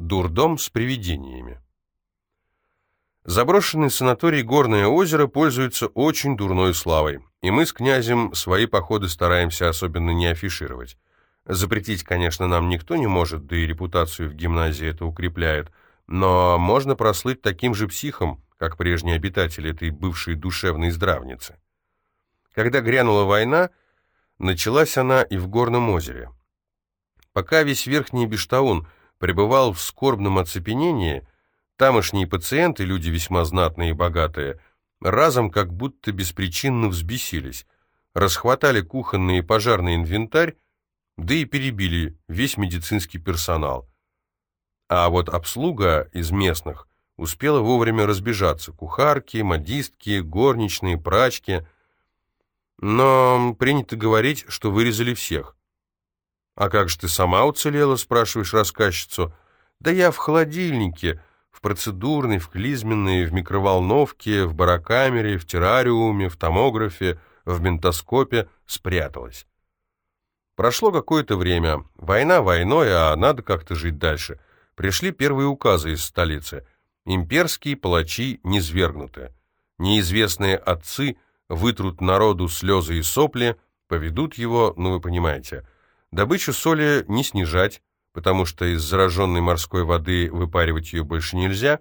Дурдом с привидениями. Заброшенный санаторий «Горное озеро» пользуется очень дурной славой, и мы с князем свои походы стараемся особенно не афишировать. Запретить, конечно, нам никто не может, да и репутацию в гимназии это укрепляет, но можно прослыть таким же психом, как прежние обитатели этой бывшей душевной здравницы. Когда грянула война, началась она и в Горном озере. Пока весь Верхний Бештаун пребывал в скорбном оцепенении, тамошние пациенты, люди весьма знатные и богатые, разом как будто беспричинно взбесились, расхватали кухонный и пожарный инвентарь, да и перебили весь медицинский персонал. А вот обслуга из местных успела вовремя разбежаться. Кухарки, модистки, горничные, прачки. Но принято говорить, что вырезали всех. «А как же ты сама уцелела?» — спрашиваешь рассказчицу. «Да я в холодильнике, в процедурной, в клизменной, в микроволновке, в барокамере, в террариуме, в томографе, в ментоскопе спряталась». Прошло какое-то время. Война войной, а надо как-то жить дальше. Пришли первые указы из столицы — Имперские палачи низвергнуты. Неизвестные отцы вытрут народу слезы и сопли, поведут его, ну вы понимаете. Добычу соли не снижать, потому что из зараженной морской воды выпаривать ее больше нельзя.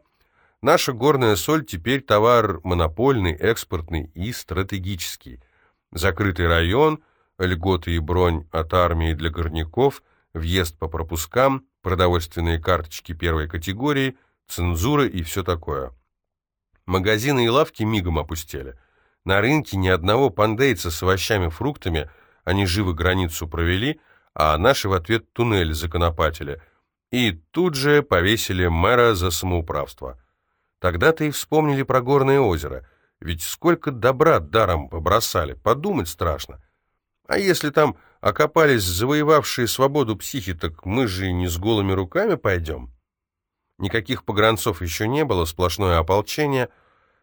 Наша горная соль теперь товар монопольный, экспортный и стратегический. Закрытый район, льготы и бронь от армии для горняков, въезд по пропускам, продовольственные карточки первой категории – цензура и все такое. Магазины и лавки мигом опустели. На рынке ни одного пандейца с овощами, фруктами, они живо границу провели, а наши в ответ туннель законопатили. И тут же повесили мэра за самоуправство. Тогда-то и вспомнили про горное озеро. Ведь сколько добра даром побросали, подумать страшно. А если там окопались завоевавшие свободу психи, так мы же не с голыми руками пойдем. Никаких погранцов еще не было, сплошное ополчение.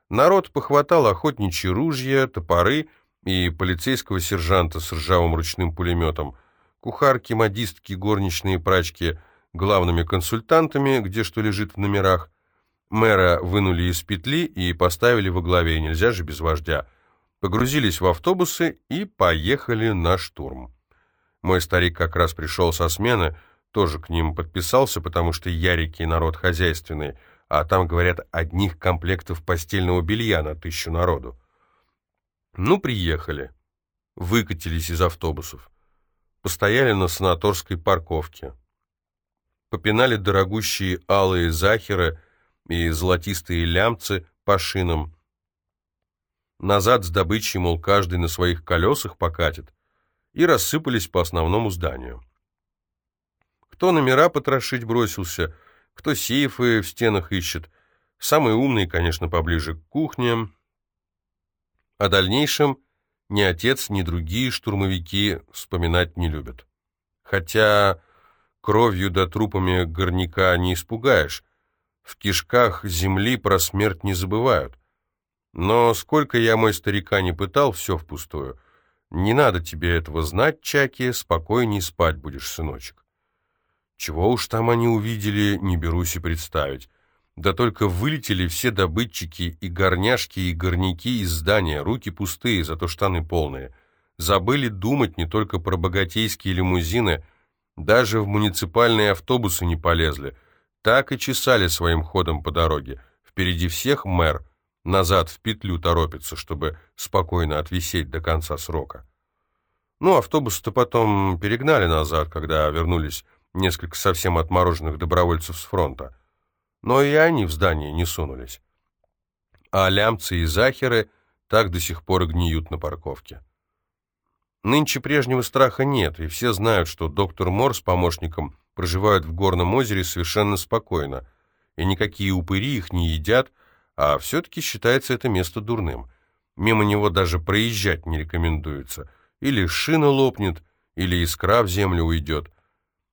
Народ похватал охотничьи ружья, топоры и полицейского сержанта с ржавым ручным пулеметом. Кухарки, модистки, горничные прачки главными консультантами, где что лежит в номерах. Мэра вынули из петли и поставили во главе, нельзя же без вождя. Погрузились в автобусы и поехали на штурм. Мой старик как раз пришел со смены, тоже к ним подписался, потому что ярики народ хозяйственный, а там, говорят, одних комплектов постельного белья на тысячу народу. Ну, приехали. Выкатились из автобусов. Постояли на санаторской парковке. Попинали дорогущие алые захеры и золотистые лямцы по шинам. Назад с добычей, мол, каждый на своих колесах покатит. И рассыпались по основному зданию. Кто номера потрошить бросился, кто сейфы в стенах ищет. Самый умный, конечно, поближе к кухне. О дальнейшем ни отец, ни другие штурмовики вспоминать не любят. Хотя кровью да трупами горняка не испугаешь. В кишках земли про смерть не забывают. Но сколько я, мой старика, не пытал, все впустую. Не надо тебе этого знать, Чаки, спокойней спать будешь, сыночек. Чего уж там они увидели, не берусь и представить. Да только вылетели все добытчики и горняшки, и горняки из здания, руки пустые, зато штаны полные. Забыли думать не только про богатейские лимузины, даже в муниципальные автобусы не полезли. Так и чесали своим ходом по дороге. Впереди всех мэр, назад в петлю торопится, чтобы спокойно отвисеть до конца срока. Ну, автобус-то потом перегнали назад, когда вернулись несколько совсем отмороженных добровольцев с фронта. Но и они в здание не сунулись. А лямцы и захеры так до сих пор гниют на парковке. Нынче прежнего страха нет, и все знают, что доктор Мор с помощником проживают в горном озере совершенно спокойно, и никакие упыри их не едят, а все-таки считается это место дурным. Мимо него даже проезжать не рекомендуется. Или шина лопнет, или искра в землю уйдет.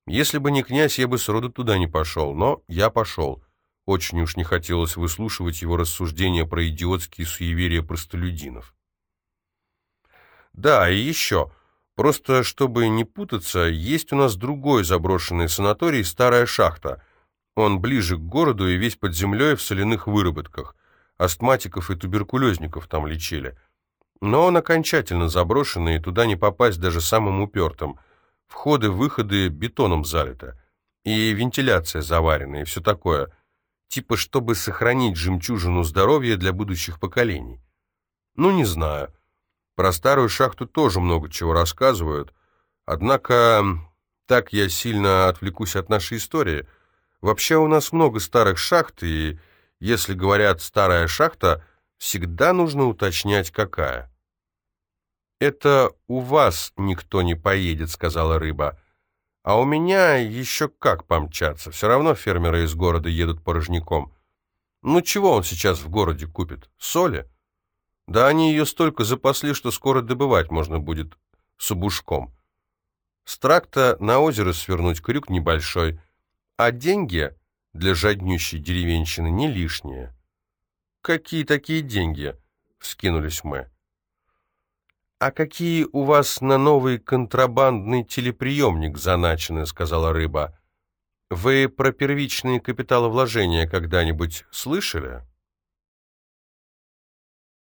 Если бы не князь, я бы сроду туда не пошел, но я пошел. Очень уж не хотелось выслушивать его рассуждения про идиотские суеверия простолюдинов. Да, и еще. Просто, чтобы не путаться, есть у нас другой заброшенный санаторий «Старая шахта». Он ближе к городу и весь под землей в соляных выработках. Астматиков и туберкулезников там лечили. Но он окончательно заброшенный, и туда не попасть даже самым упертым. Входы-выходы бетоном залито. И вентиляция заварена, и все такое. Типа, чтобы сохранить жемчужину здоровья для будущих поколений. Ну, не знаю. Про старую шахту тоже много чего рассказывают. Однако, так я сильно отвлекусь от нашей истории. Вообще у нас много старых шахт, и если говорят «старая шахта», всегда нужно уточнять, какая. «Это у вас никто не поедет», — сказала рыба. «А у меня еще как помчаться. Все равно фермеры из города едут порожняком. Ну чего он сейчас в городе купит? Соли?» Да они ее столько запасли, что скоро добывать можно будет с убушком. С тракта на озеро свернуть крюк небольшой, а деньги для жаднющей деревенщины не лишние. «Какие такие деньги?» — вскинулись мы. «А какие у вас на новый контрабандный телеприемник заначены?» — сказала рыба. «Вы про первичные капиталовложения когда-нибудь слышали?»